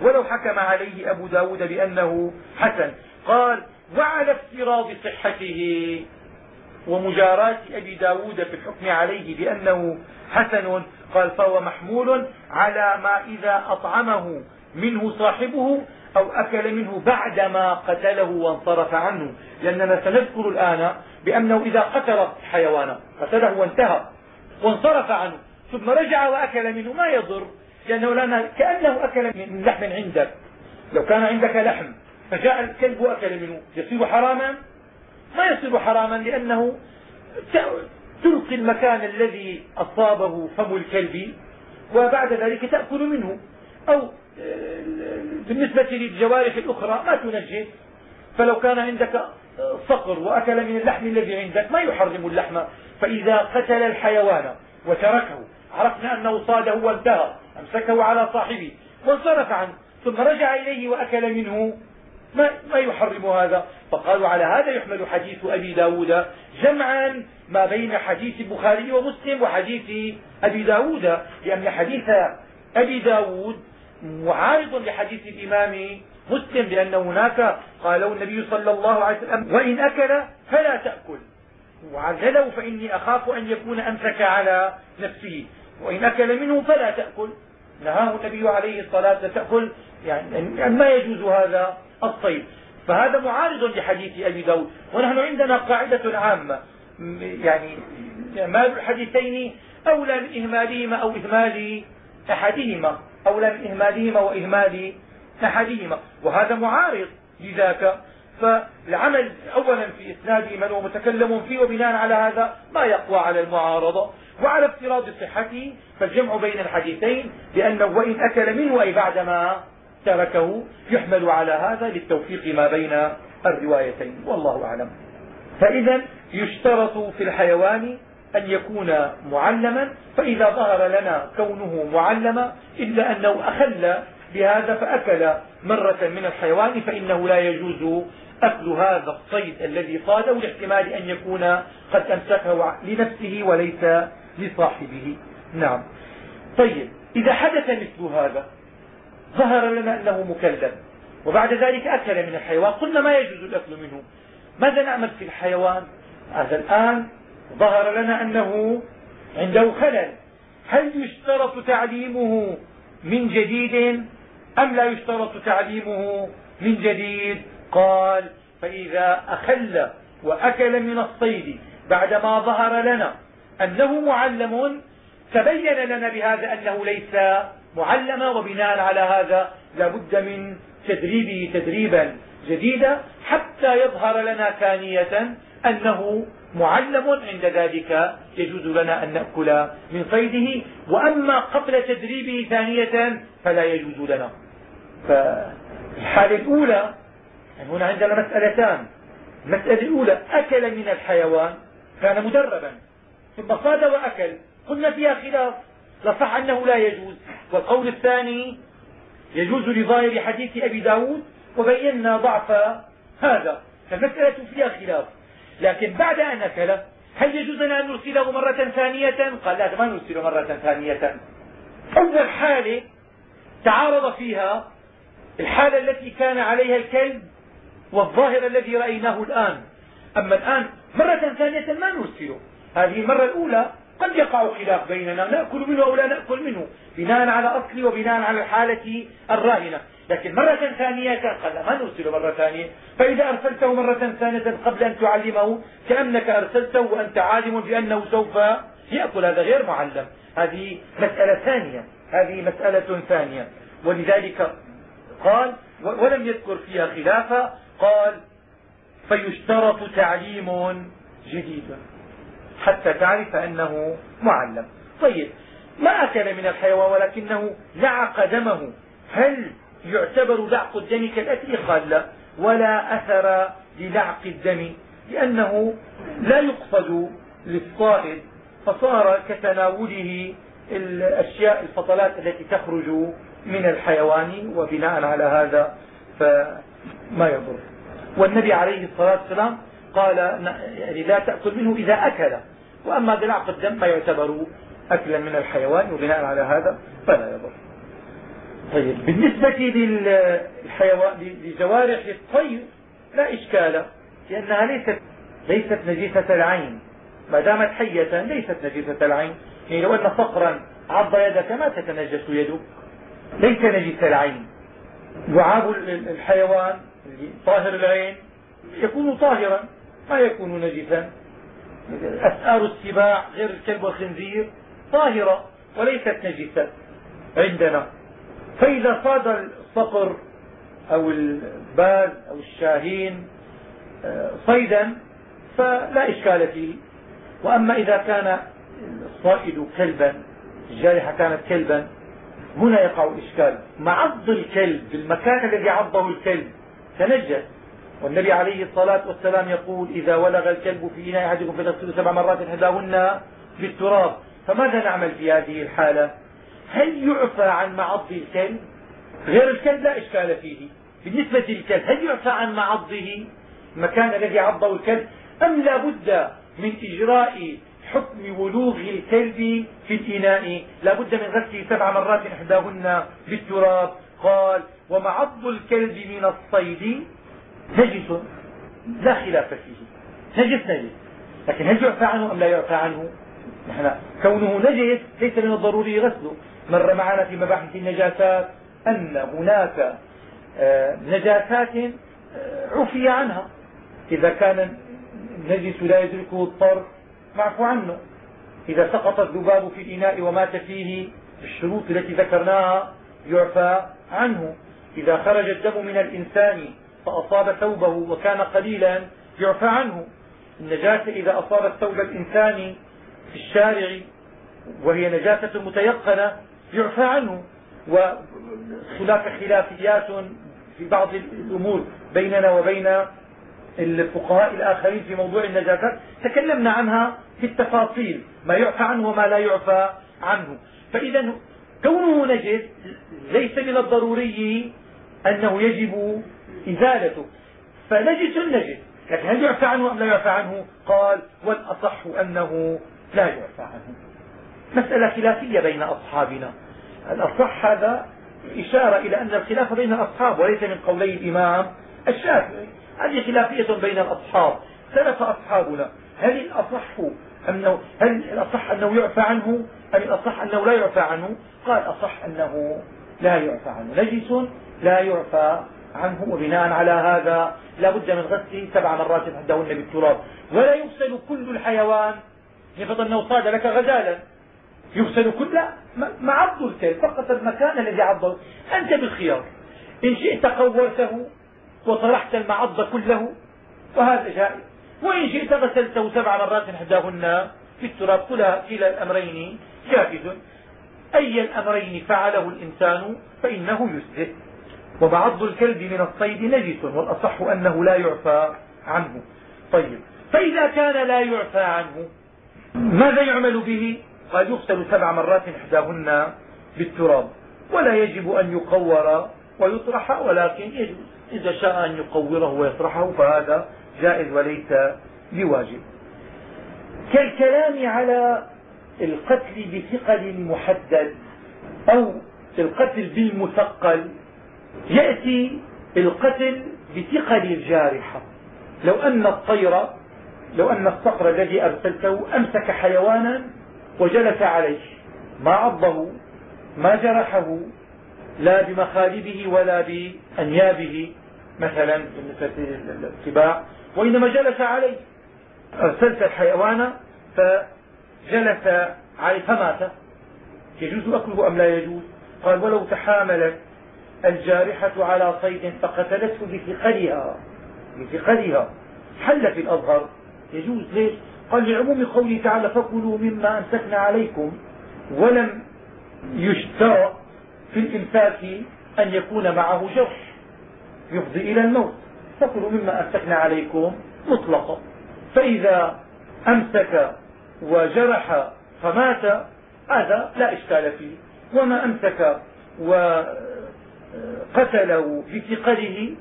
ولو حكم عليه أبو ب داود بأنه حسن. قال وعلى افتراض صحته ومجاراة أبي داود في الحكم عليه بأنه حسن قال فهو محمول على ما إذا أطعمه منه صاحبه أو أكل منه بعدما قتله وانصرف عنه. لأننا سنذكر الآن بأنه إذا قتل حيوانا قتله وانتهى وانصرف عنه ثم رجع وأكل منه ما يضر؟ لأنه لنا كأنه أكل من لحم عندك. لو كان عندك لحم فجاء الكلب وأكل منه. يصير حراما؟ ما يصير حراما لأنه تلقي المكان الذي أصابه فم الكلب وبعد ذلك تأكل منه. أو بالنسبة للجوارح الأخرى ما تنجس فلو كان عندك صقر وأكل من اللحم الذي عندك ما يحرم اللحم. فإذا قتل الحيوان وتركه عرفنا أنه صاده وانتهى أمسكه على صاحبه وانصرف عنه ثم رجع إليه وأكل منه ما, ما يحرم هذا. فقالوا على هذا يحمل حديث أبي ب داود جمعا ما بين حديث البخاري ومسلم وحديث أبي ب داود لأن حديث أبي ب داود معارض لحديث الإمام مسلم لأن هناك قاله النبي صلى الله عليه وسلم وإن أكل فلا تأكل. وعزله فإني أخاف أن يكون أمسك على نفسه. وإن أكل منه فلا تأكل. نهاه النبي عليه الصلاة والسلام تأكل يعني ما يجوز هذا الصيد. فهذا معارض لحديث أبي داود. ونحن عندنا قاعدة عامة. يعني مال الحديثين أولى من إهمالهما أو إهمال أحدهما. أولى من إهمالهما وإهمال أحدهما. وهذا معارض لذاك. فالعمل اولا في إسناد من هو متكلم فيه وبناء على هذا ما يقوى على المعارضة وعلى افتراض صحته فالجمع بين الحديثين لأنه وإن أكل منه أي بعدما تركه يحمل على هذا للتوفيق ما بين الروايتين. والله أعلم. فإذا يشترط في الحيوان أن يكون معلما فإذا ظهر لنا كونه معلما إلا أنه أخل بهذا فأكل مرة من الحيوان فإنه لا يجوز أكل هذا الصيد الذي صاده لاحتمال أن يكون قد أمسكه لنفسه وليس لصاحبه. نعم. طيب إذا حدث مثل هذا ظهر لنا أنه مكلف وبعد ذلك أكل من الحيوان قلنا ما يجوز الأكل منه؟ ماذا نعمل في الحيوان؟ هذا الآن ظهر لنا أنه عنده خلل. هل يشترط تعليمه من جديد أم لا يشترط تعليمه من جديد؟ قال فإذا أخل وأكل من الصيد بعدما ظهر لنا أنه معلم تبين لنا بهذا أنه ليس معلما وبناء على هذا لا بد من تدريبه تدريبا جديدا. حتى يظهر لنا ثانية أنه معلم عند ذلك يجوز لنا أن نأكل من صيده وأما قبل تدريبه ثانية فلا يجوز لنا. فالحالة الأولى يعني هنا عندنا مسألتان. المسألة الأولى أكل من الحيوان كان مدربا ثم صاد وأكل. قلنا فيها خلاف لصح أنه لا يجوز. والقول الثاني يجوز لظاهر حديث أبي ب داود وبينا ضعف هذا فالمسألة فيها خلاف. لكن بعد أن أكل هل يجوز لنا أن نرسله مرة ثانية؟ قال لا ما نرسله مرة ثانية. أول حالة تعارض فيها الحالة التي كان عليها الكلب والظاهر الذي رأيناه الآن. أما الآن مرة ثانية ما نرسله. هذه المرة الأولى قد يقع خلاف بيننا نأكل منه أو لا نأكل منه بناء على أصل وبناء على الحالة الراهنة. لكن مرة ثانية قال ما نرسله مرة ثانية. فإذا أرسلته مرة ثانية قبل أن تعلمه كأنك أرسلته وأنت عالم بأنه سوف يأكل. هذا غير معلم. هذه مسألة ثانية. هذه مسألة ثانية. ولذلك قال ولم يذكر فيها خلافا قال فيشترط تعليم جديد. حتى تعرف أنه معلم. طيب ما أكل من الحيوان ولكنه لعق دمه؟ هل يعتبر لعق الدم كالأكل قال لا ولا أثر للعق الدم لأنه لا يقصد للصائد فصار كتناوله الأشياء الفضلات التي تخرج من الحيوان وبناء على هذا فما يضر. والنبي عليه الصلاة والسلام قال يعني لا تأكل منه إذا أكل وأما بلعق الدم ما يعتبر أكلا من الحيوان وبناء على هذا فلا يضر. طيب بالنسبة لجوارح الطير لا إشكال لأنها ليست ليست نجيسة العين. ما دامت حية ليست نجيسة العين. يعني لو أن صقرا عض يدك ما تتنجس يدك. ليس نجس العين. لعاب الحيوان طاهر العين يكون طاهرا ما يكون نجسا أسآر السباع غير الكلب والخنزير طاهرة وليست نجسة عندنا. فإذا صاد الصقر أو الباز أو الشاهين آه، صيدا فلا إشكال فيه. وأما إذا كان الصائد كلبا الجارحة كانت كلبا هنا يقع الإشكال معض الكلب بالمكان الذي عضه الكلب تنجس. والنبي عليه الصلاة والسلام يقول إذا ولغ الكلب في إناء أحدكم فليغسله سبع مرات إحداهن بالتراب. فماذا نعمل في هذه الحالة؟ هل يعفى عن معض الكلب؟ غير الكلب لا إشكال فيه. بالنسبة للكلب هل يعفى عن معضه؟ المكان الذي عضه الكلب. أم لا بد من إجراء حكم ولوغ الكلب في الإناء؟ لا بد من غسله سبع مرات إحداهن بالتراب. قال ومعض الكلب من الصيد؟ نجس. لا خلاف فيه. نجس نجس. لكن هل يعفى عنه أم لا يعفى عنه؟ نحن كونه نجس ليس من الضروري غسله. مر معنا في مباحث النجاسات أن هناك آه، نجاسات آه، عفي عنها. إذا كان النجس لا يدركه الطرف معفو عنه. إذا سقط الذباب في الإناء ومات فيه الشروط التي ذكرناها يعفى عنه. إذا خرج الدم من الإنسان فأصاب ثوبه وكان قليلا يعفى عنه. النجاسة إذا أصابت ثوب الإنسان في الشارع وهي نجاسة متيقنة يعفى عنه. وهناك خلافيات في بعض الأمور بيننا وبين الفقهاء الآخرين في موضوع النجاسات. تكلمنا عنها في التفاصيل ما يعفى عنه وما لا يعفى عنه. فإذا كونه نجس ليس من الضروري أنه يجب إزالته. فنجس نجس لكن هل يعفى عنه أم لا يعفى عنه؟ قال والأصح أنه لا يعفى عنه. مسألة خلافية بين أصحابنا. الأصح هذا إشارة إلى أن الخلاف بين الأصحاب وليس من قولي الإمام الشافعي. هذه خلافية بين الأصحاب. سلف أصحابنا. هل الأصح أنه هل الأصح أنه يعفى عنه؟ أم الأصح أنه لا يعفى عنه؟ قال أصح أنه لا يعفى عنه. نجس لا يعفى عنه. وبناء على هذا لا بد من غسله سبع مرات عندهن بالتراب. ولا يغسل كل الحيوان. يفضل أنه صاد لك غزالا. يغسل كل ما عض الكلب فقط المكان الذي عضه. أنت بالخيار. إن شئت قورته وطرحت المعض كله وهذا جائز. وإن شئت غسلته سبع مرات إحداهن في التراب كلا كلا الأمرين. جائز. أي الأمرين فعله الإنسان فإنه يسجد. ومعض الكلب من الصيد نجس والأصح أنه لا يعفى عنه. طيب. فإذا كان لا يعفى عنه ماذا يعمل به؟ قال يغسل سبع مرات إحداهن بالتراب ولا يجب أن يقور ويطرح ولكن إذا شاء أن يقوره ويطرحه فهذا جائز وليس بواجب كالكلام على القتل بثقل محدد أو القتل بالمثقل يأتي القتل بثقل الجارحة لو أن الطير لو أن الصقر الذي أرسلته أمسك حيوانا وجلس عليه. ما عضه ما جرحه لا بمخالبه ولا بأنيابه. مثلا بالنسبة للسباع وإنما جلس عليه. أرسلت الحيوان فجلس عليه. فمات. يجوز أكله أم لا يجوز؟ قال ولو تحاملت الجارحة على صيد فقتلته بثقلها. بثقلها. حل في الأظهر. يجوز ليش؟ قال لعموم قوله تعالى فكلوا مما أمسكنا عليكم ولم يشترط في الإمساك أن يكون معه جرح يفضي إلى الموت. فكلوا مما أمسكنا عليكم مطلقا. فإذا أمسك وجرح فمات هذا لا إشكال فيه. وما أمسك وقتله بثقله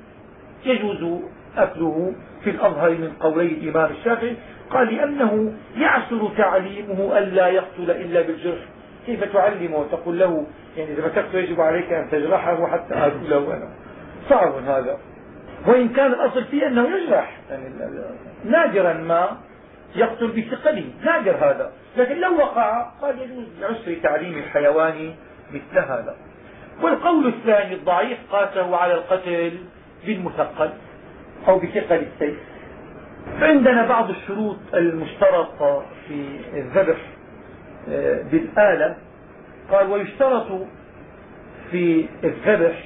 يجوز أكله في الأظهر من قولي الإمام الشافعي قال لأنه يعسر تعليمه ألا يقتل إلا بالجرح. كيف تعلمه؟ وتقول له يعني إذا مسكت يجب عليك أن تجرحه حتى آكله أنا. صعب هذا. وإن كان الأصل فيه أنه يجرح يعني نادرا ما يقتل بثقله. نادر هذا. لكن لو وقع قال يجوز لعسر تعليم الحيوان مثل هذا. والقول الثاني الضعيف قاسه على القتل بالمثقل. أو بثقل السيف عندنا بعض الشروط المشترطة في الذبح آه، بالآلة. قال ويشترط في الذبح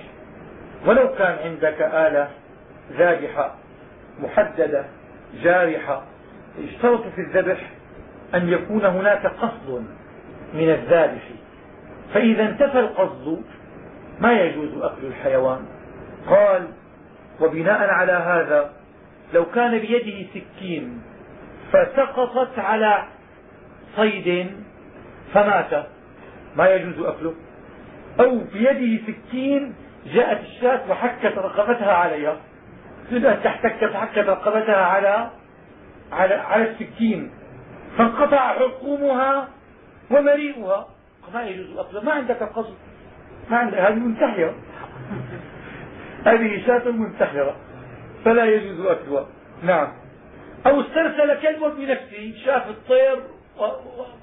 ولو كان عندك آلة ذابحة محددة جارحة يشترط في الذبح أن يكون هناك قصد من الذابح. فإذا انتفى القصد ما يجوز أكل الحيوان؟ قال وبناء على هذا لو كان بيده سكين فسقطت على صيد فمات. ما يجوز أكله. أو بيده سكين جاءت الشاة وحكت رقبتها عليها. تحتكت حكت رقبتها على على على السكين. فانقطع حلقومها ومريئها. ما يجوز أكله. ما عندك قصد ما عندك. هذه منتحرة هذه شاة منتحرة فلا يجوز أكلها. نعم. أو استرسل كلب بنفسه شاف الطير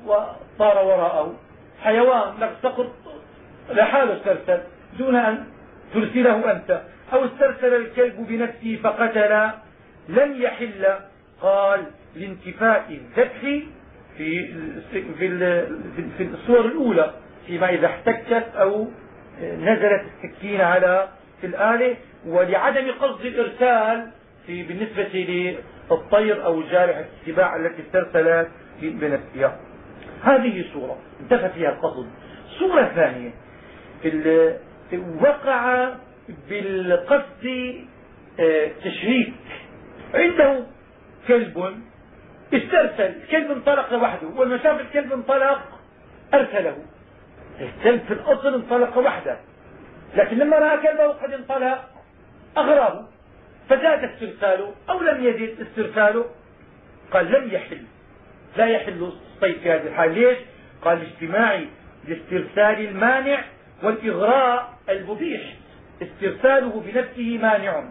وطار وراءه. حيوان لك سقط لحاله استرسل دون أن ترسله أنت. أو استرسل الكلب بنفسه فقتل لم يحل قال لانتفاء الذبح في في الصور الأولى فيما إذا احتكت أو نزلت السكين على في الآلة ولعدم قصد الإرسال في بالنسبة للطير أو جارحة السباع التي استرسلت بنفسها هذه صورة انتفى فيها القصد. صورة ثانية وقع بالقصد آه، تشريك. عنده كلب استرسل الكلب انطلق لوحده ولما شاف الكلب انطلق أرسله. الكلب في الأصل انطلق وحده. لكن لما رأى كلبه قد انطلق أغراه. فزاد استرساله أو لم يزد استرساله. قال لم يحل. لا يحل الصيد في هذه الحال. ليش؟ قال اجتماع لاسترسال المانع والإغراء المبيح. استرساله بنفسه مانع.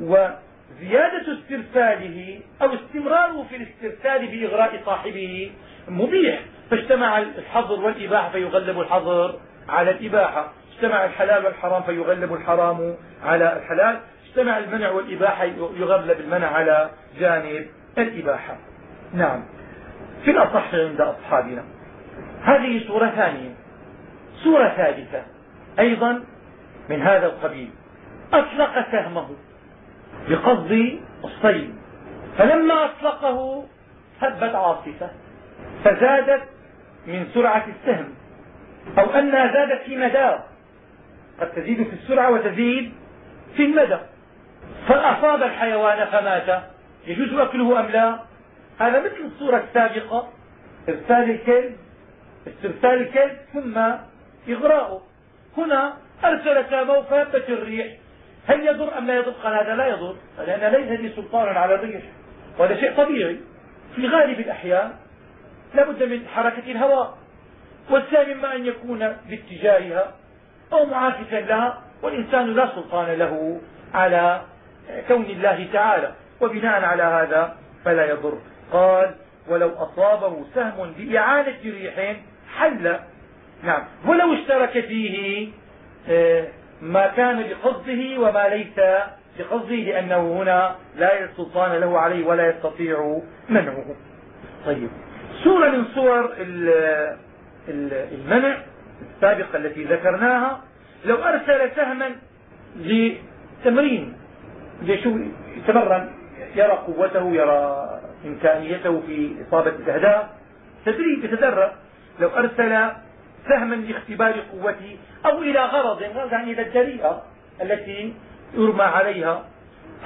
وزيادة استرساله أو استمراره في الاسترسال بإغراء صاحبه مبيح. فاجتمع الحظر والإباحة فيغلب الحظر على الإباحة. اجتمع الحلال والحرام فيغلب الحرام على الحلال. اجتمع المنع والإباحة يغلب المنع على جانب الإباحة. نعم. في الأصح عند أصحابنا. هذه صورة ثانية. صورة ثالثة. أيضا من هذا القبيل. أطلق سهمه بقصد الصيد. فلما أطلقه هبت عاصفة. فزادت من سرعة السهم. أو أنها زادت في مدار. قد تزيد في السرعة وتزيد في المدى. فأصاب الحيوان فمات. يجوز أكله أم لا؟ هذا مثل الصورة السابقة. ارسال الكلب استرسال الكلب ثم إغراؤه هنا أرسل كلبه فهبت الريح. هل يضر أم لا يضر؟ قال هذا لا يضر لأن ليس لي سلطان على الريح وهذا شيء طبيعي. في غالب الأحيان لا بد من حركة الهواء والثاني اما أن يكون باتجاهها. أو معاكسا لها والإنسان لا سلطان له على كون الله تعالى. وبناء على هذا فلا يضر. قال ولو أصابه سهم بإعانة ريح حل نعم. ولو اشترك فيه آه، ما كان بقصده وما ليس بقصده لأنه هنا لا سلطان له عليه ولا يستطيع منعه طيب. صورة من صور المنع. السابقة التي ذكرناها لو أرسل سهما لتمرين يتمرن يرى قوته يرى إمكانيته في إصابة الأهداف تدريب يتدرب لو أرسل سهما لاختبار قوته أو إلى غرض غرض يعني إلى الجريئة التي يرمى عليها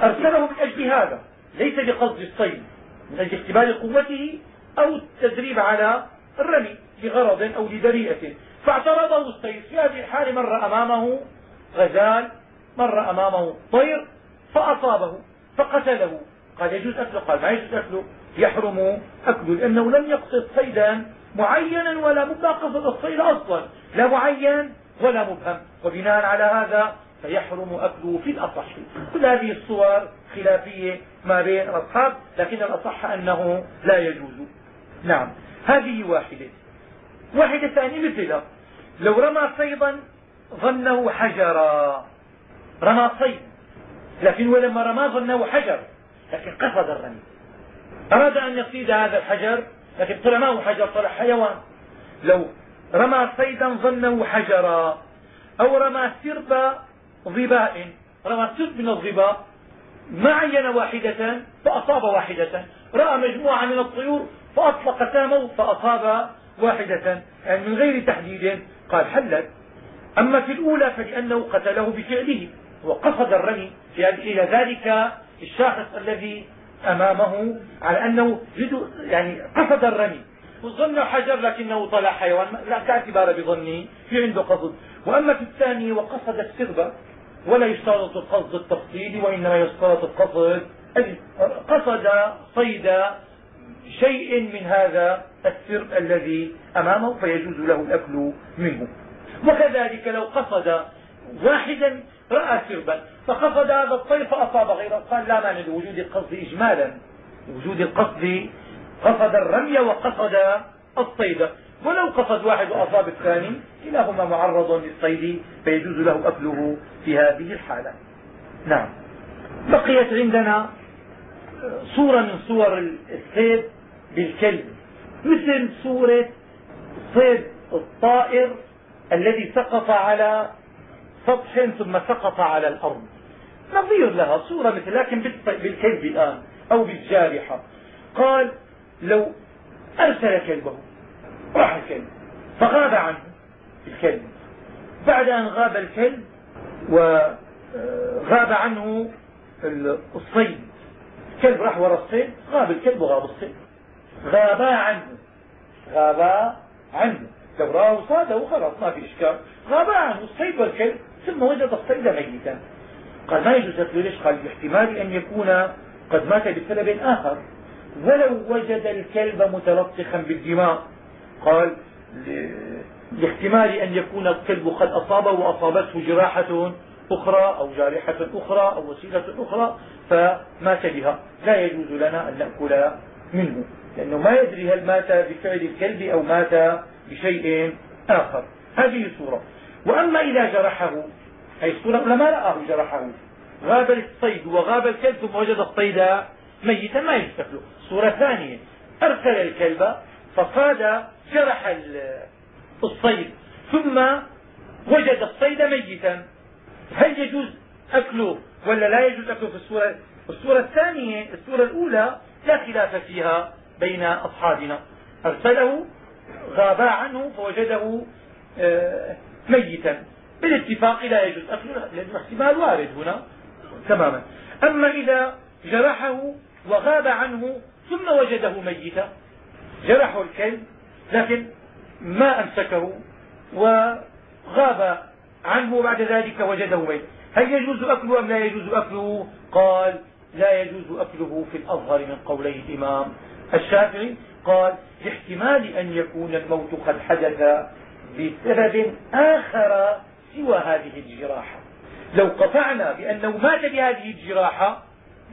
أرسله من أجل هذا ليس لقصد الصيد من أجل اختبار قوته أو التدريب على الرمي لغرض أو لجريئة. فاعترضه الصيد في هذه الحال مر أمامه غزال مر أمامه طير فأصابه فقتله. قال يجوز أكله؟ قال ما يجوز أكله. يحرم أكله لأنه لم يقصد صيدا معينا ولا مبهم قصد الصيد أصلا. لا معين ولا مبهم. وبناء على هذا فيحرم أكله في الأصح. كل هذه الصور خلافية ما بين الأصحاب لكن الأصح أنه لا يجوز. نعم. هذه واحدة. واحدة ثانية مثلها لو رمى صيدا ظنه حجرا. رمى صيد. لكن هو لما رمى ظنه حجر. لكن قصد الرمي. أراد أن يصيد هذا الحجر لكن طلع ما هو حجر طلع حيوان. لو رمى صيدا ظنه حجرا أو رمى سرب ظباء رمى سرب من الظباء ما عين واحدة فأصاب واحدة. رأى مجموعة من الطيور فأطلق سامه فأصاب واحدة. يعني من غير تحديد قال حلت أما في الأولى فلأنه قتله بفعله وقصد الرمي إلى ذلك الشاخص الذي أمامه على أنه يعني قصد الرمي. وظن حجر لكنه طلع حيوان لا اعتبار بظنه في عنده قصد. وأما في الثاني وقصد السربة ولا يشترط القصد التفصيلي وإنما يشترط القصد قصد صيد شيء من هذا السرب الذي أمامه فيجوز له الأكل منه. وكذلك لو قصد واحدا رأى سربا فقصد هذا الطير فأصاب غيره قال لا مانع لوجود القصد إجمالا. وجود القصد قصد الرمي وقصد الصيد. ولو قصد واحد وأصاب الثاني كلاهما معرض للصيد فيجوز له أكله في هذه الحالة. نعم. بقيت عندنا صورة من صور الصيد بالكلب. مثل صورة صيد الطائر الذي سقط على سطح ثم سقط على الأرض. نظير لها صورة مثل لكن بالكلب الآن أو بالجارحة. قال لو أرسل كلبه راح الكلب فغاب عنه الكلب. بعد أن غاب الكلب وغاب عنه الصيد. الكلب راح وراء الصيد غاب الكلب وغاب الصيد. غابا عنه. غابا عنه. لو راه صاده خلاص ما في إشكال. غابا عنه. الصيد والكلب. ثم وجد الصيد ميتا. قال ما يجوز اكله ليش قال باحتمال أن يكون قد مات بسبب آخر. ولو وجد الكلب متلطخا بالدماء. قال لاحتمال أن يكون الكلب قد أصابه وأصابته جراحة أخرى أو جارحة أخرى أو وسيلة أخرى فمات بها لا يجوز لنا أن نأكل منه لأنه ما يدري هل مات بفعل الكلب أو مات بشيء آخر. هذه صورة. وأما إذا جرحه هي الصورة لما رآه جرحه. غاب الصيد وغاب الكلب ثم وجد الصيد ميتا ما يستكله صورة ثانية أرسل الكلب فصاد جرح الصيد ثم وجد الصيد ميتا. هل يجوز أكله ولا لا يجوز أكله في الصورة؟ الصورة الثانية الصورة الأولى لا خلاف فيها بين أصحابنا. أرسله غابا عنه فوجده آه، ميتا. بالاتفاق لا يجوز أكله لأنه احتمال وارد هنا. تماما. أما إذا جرحه وغاب عنه ثم وجده ميتا جرحه الكلب لكن ما أمسكه وغاب عنه وبعد ذلك وجده ميت هل يجوز أكله أم لا يجوز أكله؟ قال لا يجوز أكله في الأظهر من قولي الإمام. الشافعي قال لاحتمال أن يكون الموت قد حدث بسبب آخر سوى هذه الجراحة. لو قطعنا بأنه مات بهذه الجراحة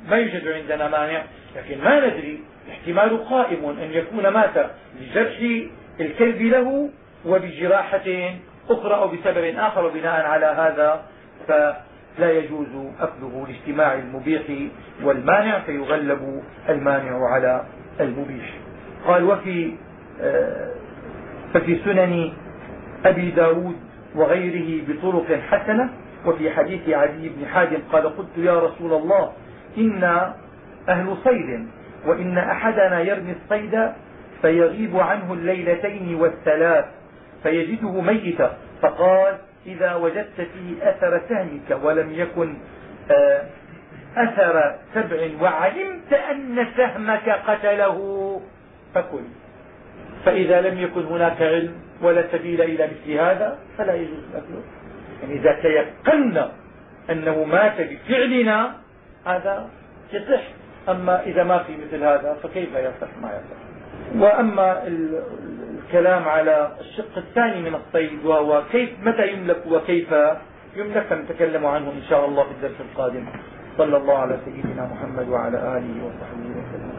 ما يوجد عندنا مانع لكن ما ندري. احتمال قائم أن يكون مات بجرح الكلب له وبجراحة أخرى أو بسبب آخر وبناء على هذا فلا يجوز أكله لاجتماع المبيح والمانع فيغلب المانع على المبيح. قال وفي آه، ففي سنن أبي ب داود وغيره بطرق حسنة وفي حديث عدي بن حاتم قال قلت يا رسول الله إنا أهل صيد وإن أحدنا يرمي الصيد فيغيب عنه الليلتين والثلاث. فيجده ميتا. فقال إذا وجدت فيه أثر سهمك ولم يكن آه، أثر سبع وعلمت أن سهمك قتله. فكل. فإذا لم يكن هناك علم ولا سبيل إلى مثل هذا فلا يجوز أكله يعني إذا تيقنا أنه مات بفعلنا هذا يصح. أما إذا ما في مثل هذا فكيف يصح ما يصح؟ وأما الكلام على الشق الثاني من الصيد وهو كيف متى يملك وكيف يملك؟ سنتكلم عنه إن شاء الله في الدرس القادم. صلى الله على سيدنا محمد وعلى آله وصحبه وسلم.